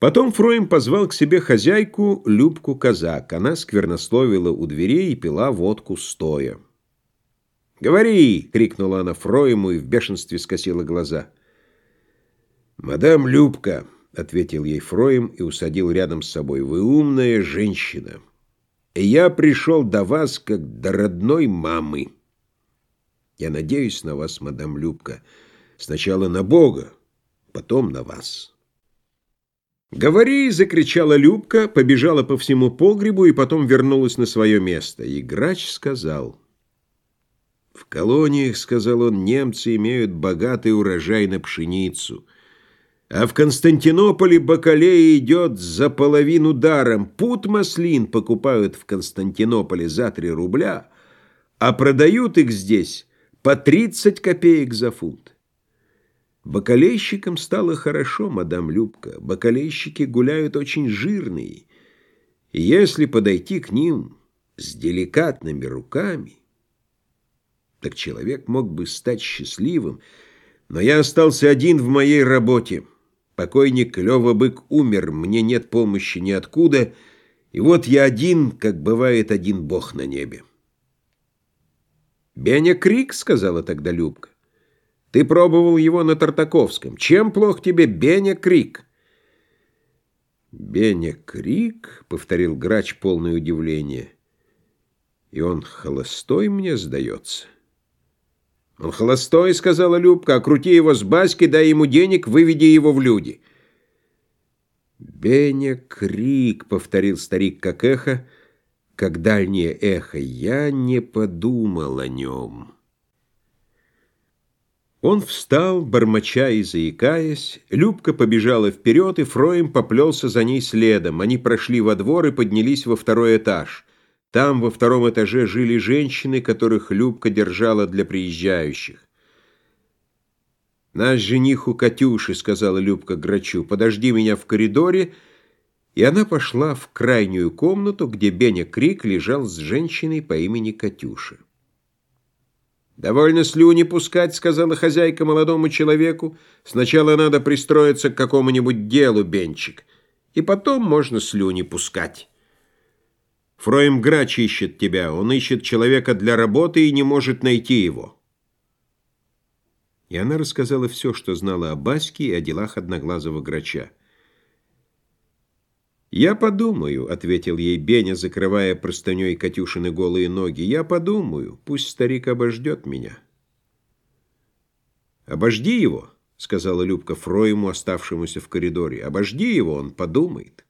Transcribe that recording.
Потом Фроем позвал к себе хозяйку Любку Казак. Она сквернословила у дверей и пила водку стоя. «Говори!» — крикнула она Фроему и в бешенстве скосила глаза. «Мадам Любка!» — ответил ей Фроем и усадил рядом с собой. «Вы умная женщина, и я пришел до вас, как до родной мамы. Я надеюсь на вас, мадам Любка, сначала на Бога, потом на вас». «Говори!» — закричала Любка, побежала по всему погребу и потом вернулась на свое место. И грач сказал... «В колониях, — сказал он, — немцы имеют богатый урожай на пшеницу, а в Константинополе бакалея идет за половину даром. Пут маслин покупают в Константинополе за три рубля, а продают их здесь по тридцать копеек за фунт. Бакалейщикам стало хорошо, мадам Любка. Бакалейщики гуляют очень жирные. И если подойти к ним с деликатными руками, так человек мог бы стать счастливым. Но я остался один в моей работе. Покойник Лёва-бык умер, мне нет помощи ниоткуда, и вот я один, как бывает один бог на небе. «Беня Крик», — сказала тогда Любка. Ты пробовал его на Тартаковском. Чем плох тебе Беня Крик?» «Беня Крик?» — повторил грач полное удивление. «И он холостой мне сдается?» «Он холостой», — сказала Любка, — «окрути его с баски, дай ему денег, выведи его в люди». «Беня Крик», — повторил старик как эхо, как дальнее эхо, — «я не подумал о нем». Он встал, бормоча и заикаясь. Любка побежала вперед, и Фроем поплелся за ней следом. Они прошли во двор и поднялись во второй этаж. Там, во втором этаже, жили женщины, которых Любка держала для приезжающих. «Наш жених у Катюши», — сказала Любка Грачу, — «подожди меня в коридоре». И она пошла в крайнюю комнату, где Беня Крик лежал с женщиной по имени Катюша. «Довольно слюни пускать», — сказала хозяйка молодому человеку. «Сначала надо пристроиться к какому-нибудь делу, Бенчик, и потом можно слюни пускать». Фроем Грач ищет тебя. Он ищет человека для работы и не может найти его. И она рассказала все, что знала о Баске и о делах Одноглазого Грача. «Я подумаю», — ответил ей Беня, закрывая простыней Катюшины голые ноги. «Я подумаю. Пусть старик обождет меня». «Обожди его», — сказала Любка Фроему, оставшемуся в коридоре. «Обожди его, он подумает».